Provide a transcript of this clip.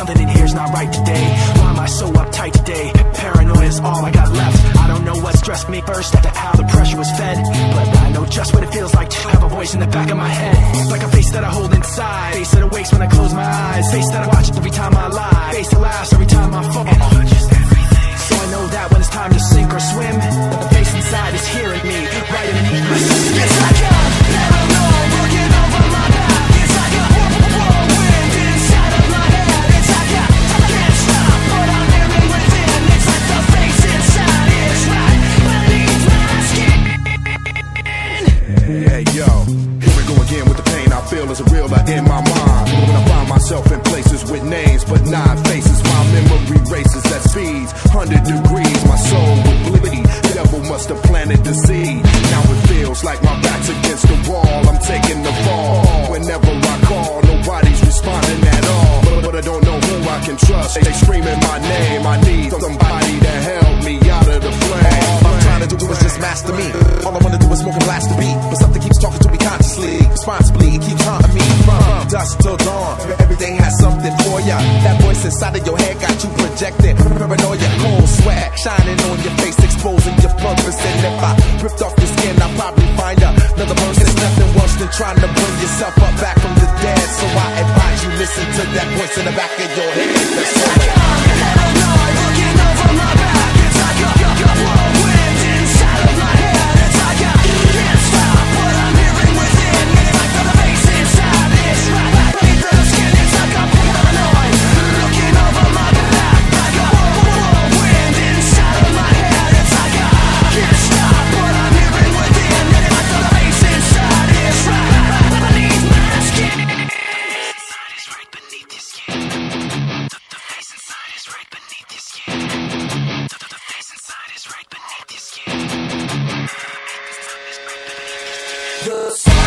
Something in here's not right today. Why am I so uptight today? Paranoia is all I got left. I don't know what stressed me first after how the pressure was fed. But I know just what it feels like to have a voice in the back of my head. Like a face Hey yo, here we go again with the pain I feel is a realer in my mind. When I find myself in places with names but not faces, my memory races at speeds, 100 degrees. My soul with. The devil must have planted the seed. Now it feels like my back's against the wall. I'm taking the fall. Whenever I call, nobody's responding at all. But, but I don't know who I can trust. They screaming my name. I need somebody to help me out of the flame. All I'm trying to do is just master me. All I wanna do is smoke and blast the beat. Dusk till dawn. Every day has something for ya. That voice inside of your head got you projecting. Paranoia, cold sweat, shining on your face, exposing your purpose. And if I ripped off your skin, I'll probably find another person. It's nothing worse than trying to bring yourself up back from the dead. So I advise you listen to that voice in the back of your head. the sun.